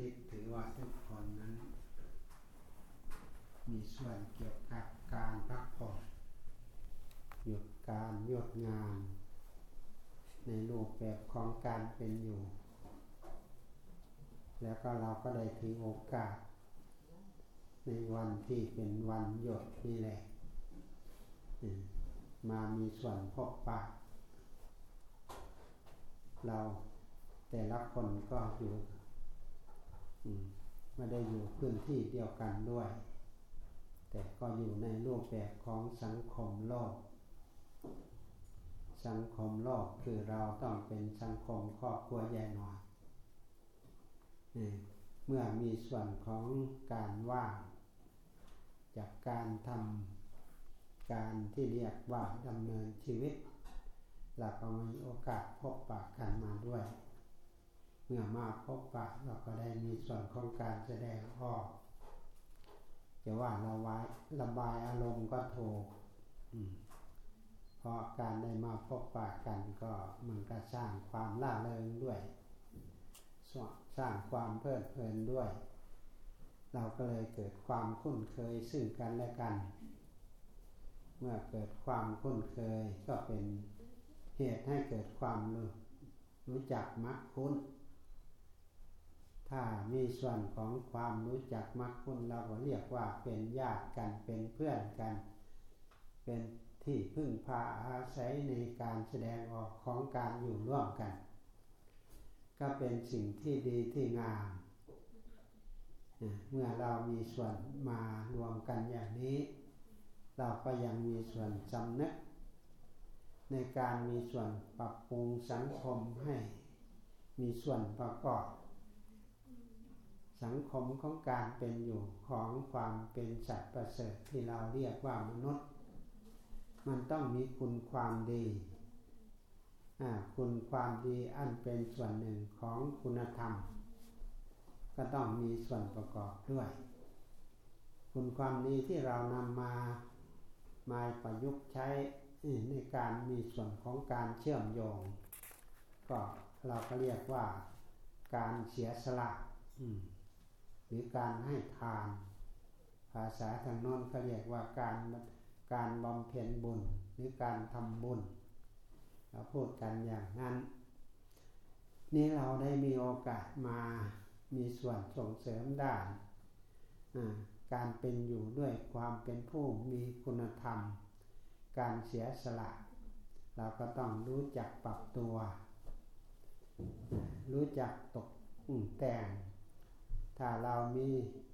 ทิตถือว่าทุกคนนั้น มีส่วนเกี่ยวกับการพักผ่อนหยุดการหยุดงาน ในรูปแบบของการเป็นอยู่ แล้วก็เราก็ได้ถือโอกาส ในวันที่เป็นวันหยุดนี่แหละ มามีส่วนพบปะเราแต่ละคนก็อยู่ ไม่ได้อยู่พื้นที่เดียวกันด้วย แต่ก็อยู่ในรูปแบบของสังคมโลก สังคมโลกคือเราต้องเป็นสังคมครอบครัวใหญ่หน่อยเมื่อมีส่วนของการว่างจากการทำการที่เรียกว่าดำเนินชีวิตเราก็มีโอกาสพบปะกันมาด้วย เมื่อมาพบปะเราก็ได้มีส่วนของการแสดงออกจะว่าระบายระบายอารมณ์ก็ถูกเพราะการได้มาพบปะกันก็มันก็สร้างความล่าเริงด้วย สร้างความเพลิดเพลินด้วย เราก็เลยเกิดความคุ้นเคยซึ่งกันและกัน เมื่อเกิดความคุ้นเคยก็เป็นเหตุให้เกิดความรู้รู้จักมักคุ้น ถ้ามีส่วนของความรู้จักมักคุ้นเราก็เรียกว่าเป็นญาติกันเป็นเพื่อนกัน เป็นที่พึ่งพาอาศัยในการแสดงออกของการอยู่ร่วมกัน ก็เป็นสิ่งที่ดีที่งาม เมื่อเรามีส่วนมารวมกันอย่างนี้ เราก็ยังมีส่วนจำนึกในการมีส่วนปรับปรุงสังคมให้ มีส่วนประกอบ สังคมของการเป็นอยู่ของความเป็นสัตว์ประเสริฐที่เราเรียกว่ามนุษย์ มันต้องมีคุณความดีคุณความดีอันเป็นส่วนหนึ่งของคุณธรรม ก็ต้องมีส่วนประกอบด้วย คุณความดีที่เรานำมามาประยุกต์ใช้ในการมีส่วนของการเชื่อมโยง ก็เราก็เรียกว่าการเสียสละ หรือการให้ทาน ภาษาทางโน้นเขาเรียกว่าการการบำเพ็ญบุญหรือการทำบุญเราพูดกันอย่างนั้น นี่เราได้มีโอกาสมามีส่วนส่งเสริมด้านการเป็นอยู่ด้วยความเป็นผู้มีคุณธรรม การเสียสละ เราก็ต้องรู้จักปรับตัว รู้จักตกแต่ง ถ้าเรามี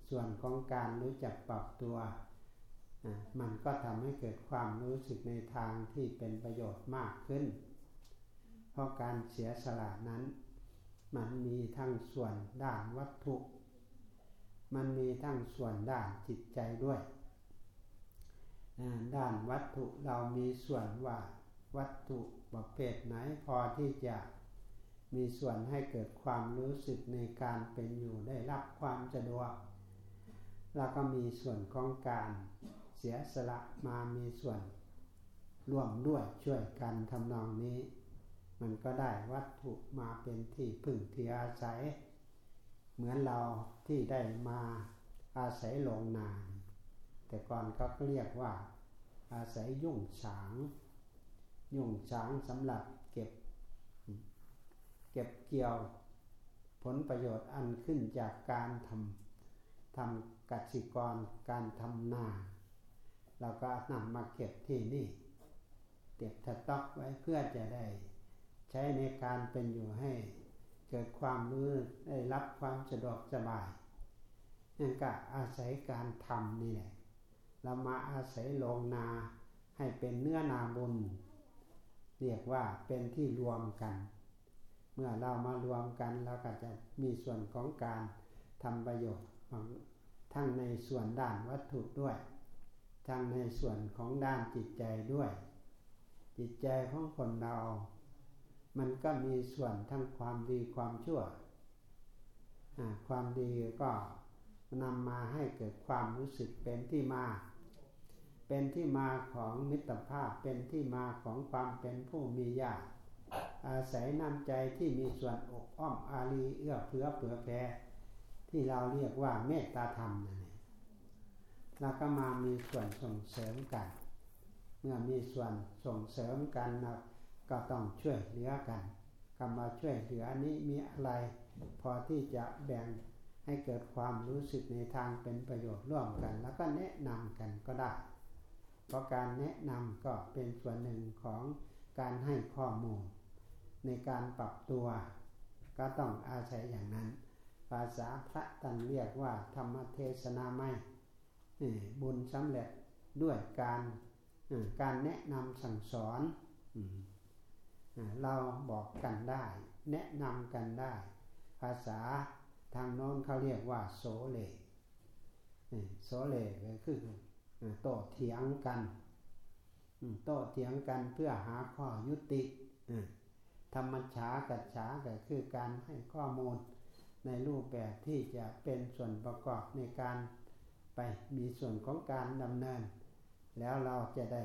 ส่วนของการรู้จักปรับตัว มันก็ทำให้เกิดความรู้สึกในทางที่เป็นประโยชน์มากขึ้น เพราะการเสียสละนั้น มันมีทั้งส่วนด้านวัตถุ มันมีทั้งส่วนด้านจิตใจด้วย ด้านวัตถุเรามีส่วนว่าวัตถุประเภทไหนพอที่จะ มีส่วนให้เกิดความรู้สึกในการเป็นอยู่ได้รับความสะดวก แล้วก็มีส่วนของการเสียสละมามีส่วนร่วมด้วยช่วยกันทำนองนี้ มันก็ได้วัตถุมาเป็นที่พึ่งที่อาศัย เหมือนเราที่ได้มาอาศัยลงนาน แต่ก่อนก็เรียกว่า อาศัยยุ่งฉาง ยุ่งฉางสำหรับเก็บ เก็บเกี่ยวผลประโยชน์อันขึ้นจากการทำทำกสิกรการทำนาเราก็นำมาเก็บที่นี่เก็บสต็อกไว้เพื่อจะได้ ใช้ในการเป็นอยู่ให้เกิดความรู้ได้รับความสะดวกสบายนั่นก็อาศัยการทำนี่แหละเรามาอาศัยลงนาให้เป็นเนื้อนาบุญ เรียกว่าเป็นที่รวมกัน เมื่อเรามารวมกันเราก็จะมีส่วนของการทำประโยชน์ทั้งในส่วนด้านวัตถุด้วย ทั้งในส่วนของด้านจิตใจด้วย จิตใจของคนเรา มันก็มีส่วนทั้งความดีความชั่ว ความดีก็นำมาให้เกิดความรู้สึกเป็นที่มา เป็นที่มาของมิตรภาพ เป็นที่มาของความเป็นผู้มีญาติ อาศัยน้ำใจที่มีส่วนอกอ้อมอารีเอื้อเฟื้อเผื่อแผ่ที่เราเรียกว่าเมตตาธรรมนั่นเองเราก็มามีส่วนส่งเสริมกัน เมื่อมีส่วนส่งเสริมกันก็ต้องช่วยเหลือกันกำมาช่วยเหลือนี้มีอะไร พอที่จะแบ่งให้เกิดความรู้สึกในทางเป็นประโยชน์ร่วมกัน แล้วก็แนะนำกันก็ได้ เพราะการแนะนำก็เป็นส่วนหนึ่งของการให้ข้อมูล ในการปรับตัวก็ต้องอาศัยอย่างนั้น ภาษาพระตันเรียกว่าธรรมเทศนาไม่บุญสำเร็จด้วยการการแนะนำสั่งสอน เราบอกกันได้ แนะนำกันได้ ภาษาทางโน้นเขาเรียกว่าโสเลโสเลก็คือโต้เถียงกันโต้เถียงกันเพื่อหาข้อยุติ ธรรมชากัจฉาก็คือการให้ข้อมูลในรูปแบบที่จะเป็นส่วนประกอบในการไปมีส่วนของการดำเนิน แล้วเราจะได้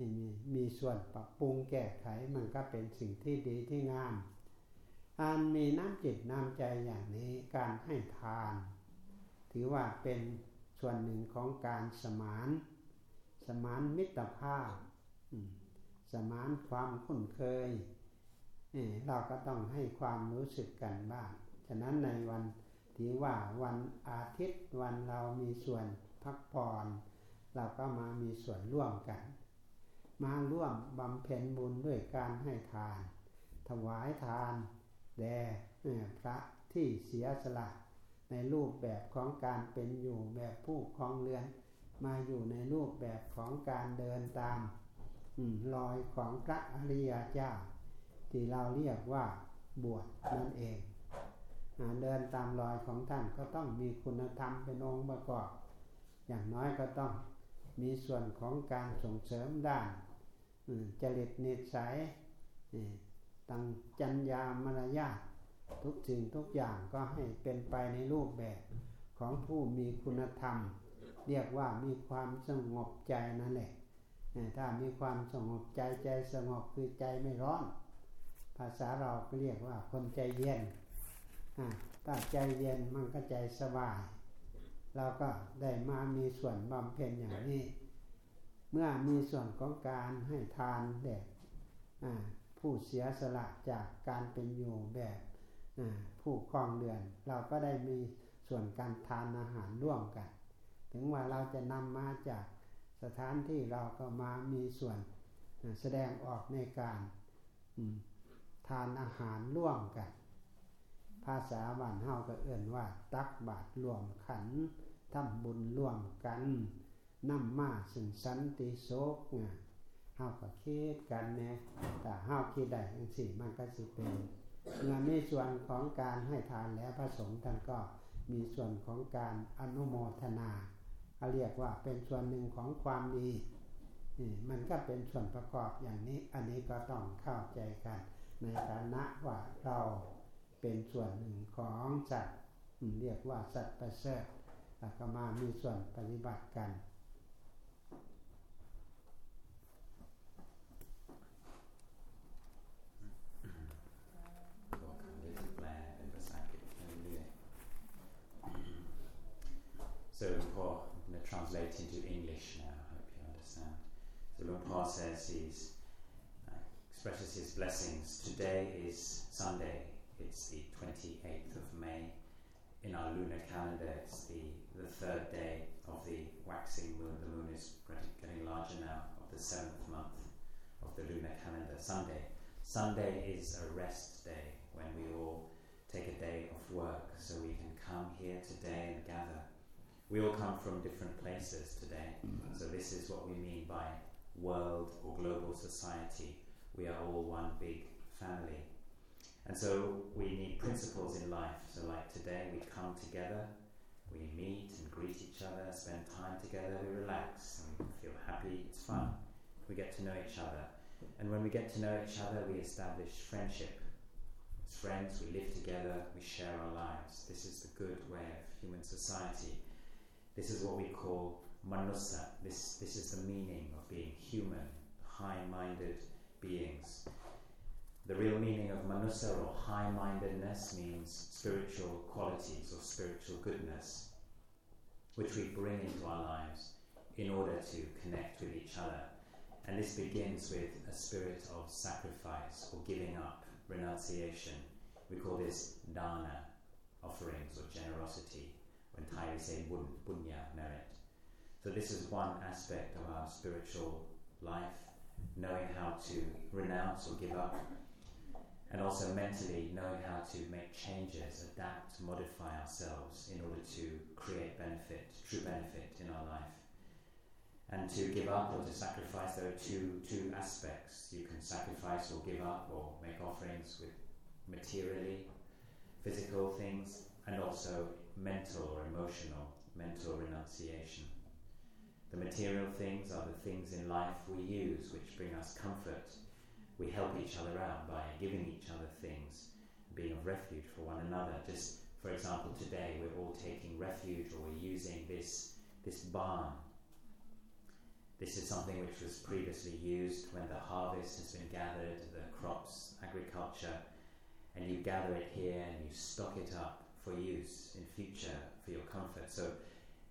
มีมีส่วนปรับปรุงแก้ไขมันก็เป็นสิ่งที่ดีที่งามอันมีน้ำจิตน้ำใจอย่างนี้การให้ทาน ถือว่าเป็นส่วนหนึ่งของการสมาน สมานมิตรภาพ สมานความคุ้นเคย เราก็ต้องให้ความรู้สึกกันบ้าง ฉะนั้นในวันที่ว่าวันอาทิตย์วันเรามีส่วนพักผ่อนเราก็มามีส่วนร่วมกัน มาร่วมบำเพ็ญบุญด้วยการให้ทาน ถวายทานแด่พระที่เสียสละ ในรูปแบบของการเป็นอยู่แบบผู้คลองเรือน มาอยู่ในรูปแบบของการเดินตามรอยของพระอริยเจ้า ที่เราเรียกว่าบวชนั่นเองเดินตามรอยของท่านก็ต้องมีคุณธรรมเป็นองค์ประกอบ อย่างน้อยก็ต้องมีส่วนของการส่งเสริมด้านจริตนิสัยตั้งจัญญามารยาททุกสิ่งทุกอย่างก็ให้เป็นไปในรูปแบบของผู้มีคุณธรรม เรียกว่ามีความสงบใจนั่นแหละถ้ามีความสงบใจใจสงบคือใจไม่ร้อนาษาเราก็เรียกว่าคนใจเย็นถ้าใจเย็นมันก็ใจสบาย เราก็ได้มามีส่วนบำเพ็ญอย่างนี้ เมื่อมีส่วนของการให้ทานแด่ผู้เสียสละจากการเป็นอยู่แบบผู้คลองเดือน เราก็ได้มีส่วนการทานอาหารร่วมกัน ถึงว่าเราจะนำมาจากสถานที่เราก็มามีส่วนแสดงออกในการ ทานอาหารร่วมกัน ภาษาบ้านเฮาก็เอื่นว่า ตักบาตรรวมขันทำบุญร่วมกันนำมาสึ่งสันติโศกเนี่ยเฮาก็คิดกันเนี่ยแต่เฮาคิดได้จังสี่มันก็สิเป็นเมื่อมีส่วนของการให้ทานแล้วพระสงฆ์ท่านก็มีส่วนของการอนุโมทนาเขาเรียกว่าเป็นส่วนหนึ่งของความดีมันก็เป็นส่วนประกอบอย่างนี้ อันนี้ก็ต้องเข้าใจกัน ในฐานะว่าเราเป็นส่วนหนึ่งของสัตว์เรียกว่าสัตว์ประเสริฐอก็มามีส่วนปฏิบัติกัน ตัวคำนี้แปลเป็นภาษาอังกฤษเรื่อย translate into English now, I hope you understand. So Lumpur says he's expresses his blessings. Today is Sunday. It's the 28th of May. In our lunar calendar, it's the, the third day of the waxing moon. The moon is getting larger now, of the seventh month of the lunar calendar. Sunday. Sunday is a rest day when we all take a day off work so we can come here today and gather we all come from different places today. Mm-hmm. So this is what we mean by world or global society. We are all one big family. And so we need principles in life. So like today we come together, we meet and greet each other, spend time together, we relax, and we feel happy, it's fun. We get to know each other. And when we get to know each other, we establish friendship. As friends, we live together, we share our lives. This is the good way of human society. This is what we call manusa. This, this is the meaning of being human, high minded beings. The real meaning of manusa or high mindedness means spiritual qualities or spiritual goodness, which we bring into our lives in order to connect with each other. And this begins with a spirit of sacrifice or giving up, renunciation. We call this dana, offerings or generosity. When Thai we say bun, bunya, merit. So this is one aspect of our spiritual life, knowing how to renounce or give up, and also mentally knowing how to make changes, adapt, modify ourselves in order to create benefit, true benefit in our life. And to give up or to sacrifice, there are two, two aspects. You can sacrifice or give up or make offerings with materially, physical things, and also mental or emotional, mental renunciation. The material things are the things in life we use which bring us comfort. We help each other out by giving each other things, being of refuge for one another. Just for example, today we're all taking refuge or we're using this, this barn this is something which was previously used when the harvest has been gathered, the crops, agriculture, and you gather it here and you stock it up for use in future for your comfort. So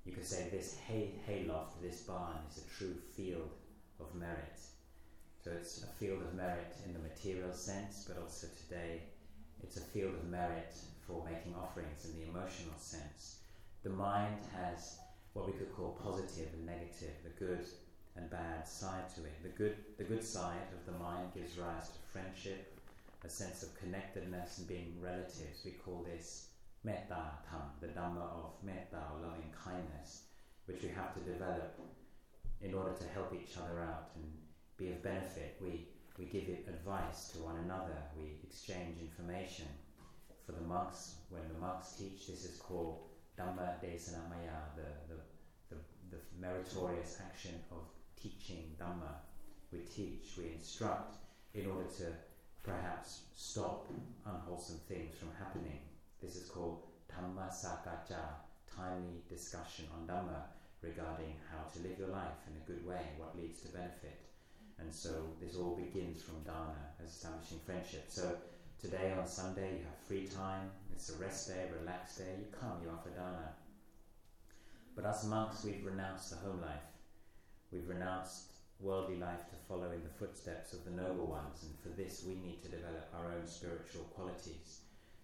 you could say this hay, hayloft, this barn, is a true field of merit. So it's a field of merit in the material sense, but also today it's a field of merit for making offerings in the emotional sense. The mind has what we could call positive and negative, the good and bad side to it. The good, the good side of the mind gives rise to friendship, a sense of connectedness and being relatives. We call this metta tham, the dhamma of metta or loving kindness, which we have to develop in order to help each other out and be of benefit. We, we give advice to one another, we exchange information. For the monks, when the monks teach, this is called Dhamma Desanamaya, the, the, the, the meritorious action of teaching Dhamma. We teach, we instruct in order to perhaps stop unwholesome things from happening. This is called Dhamma Sakaja, timely discussion on Dhamma regarding how to live your life in a good way, what leads to benefit. And so this all begins from Dana, establishing friendship. So today on Sunday you have free time, it's a rest day, relaxed day, you come, you offer Dana. But us monks, we've renounced the home life. We've renounced worldly life to follow in the footsteps of the noble ones, and for this we need to develop our own spiritual qualities.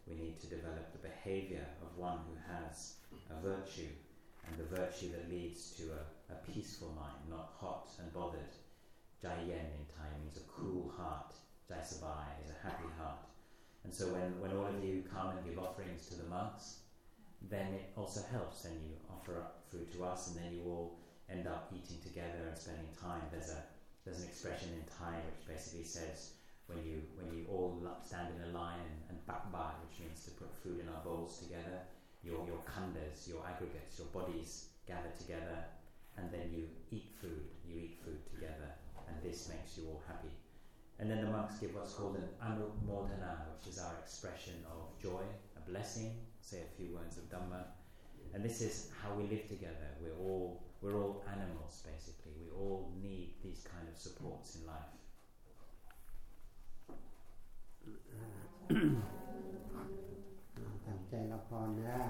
We need to develop the behavior of one who has a virtue, and the virtue that leads to a, a peaceful mind, not hot and bothered. Jai Yen in Thai means a cool heart. Jai Sabai is a happy heart. And so when, when all of you come and give offerings to the monks, then it also helps. Then you offer up food to us, and then you all end up eating together and spending time. There's a there's an expression in Thai which basically says when you when you all stand in a line and, and by which means to put food in our bowls together, your your khandas, your aggregates, your bodies gather together, and then you eat food. You eat food together, and this makes you all happy. And then the monks give what's called an anumodhana, which is our expression of joy, a blessing. Say a few words of Dhamma, and this is how we live together. We're all we're all animals, basically. We all need these kind of supports in life. ตั้งใจรับพรนะ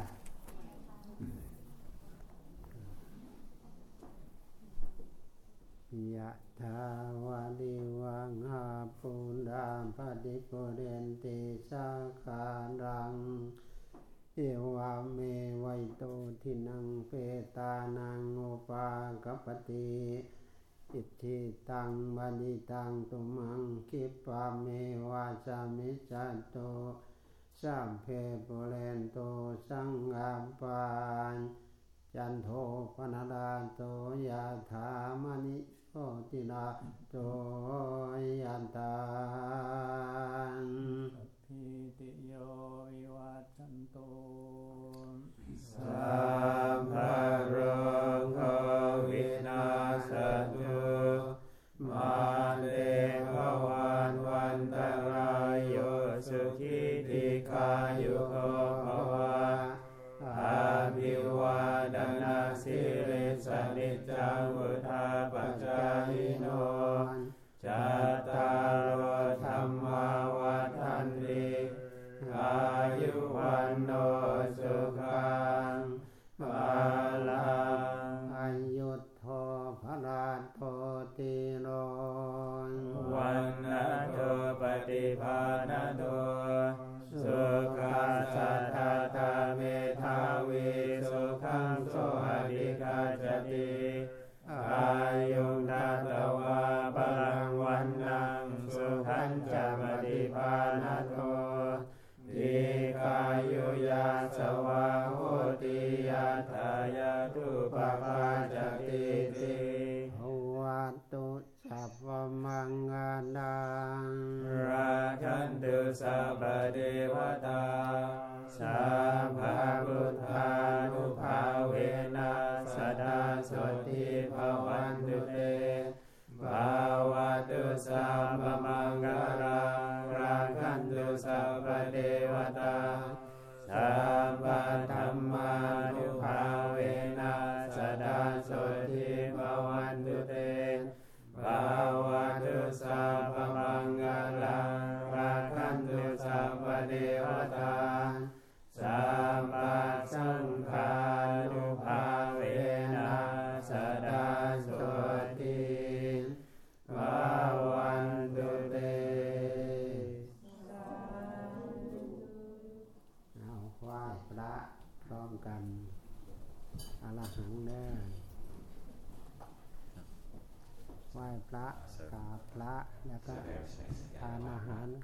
ยะทาวาลิวังหาปุดาปฏิปุเรนติสาคารัง เอวาเมวัยโตทินังเปตานังโอปากปติ อิทธิตังบันิตังตุมังคิปาเมวาจามิจัตโตสัมเพปุเรนโตสังกาปานจันโทปนดาโตยาธามณิโอตินาโตยันตาพิติโยวิวัตชันโตสัพพะโรโควินาศตุ มาเตภ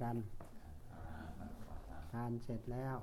กัน ทานเสร็จแล้ว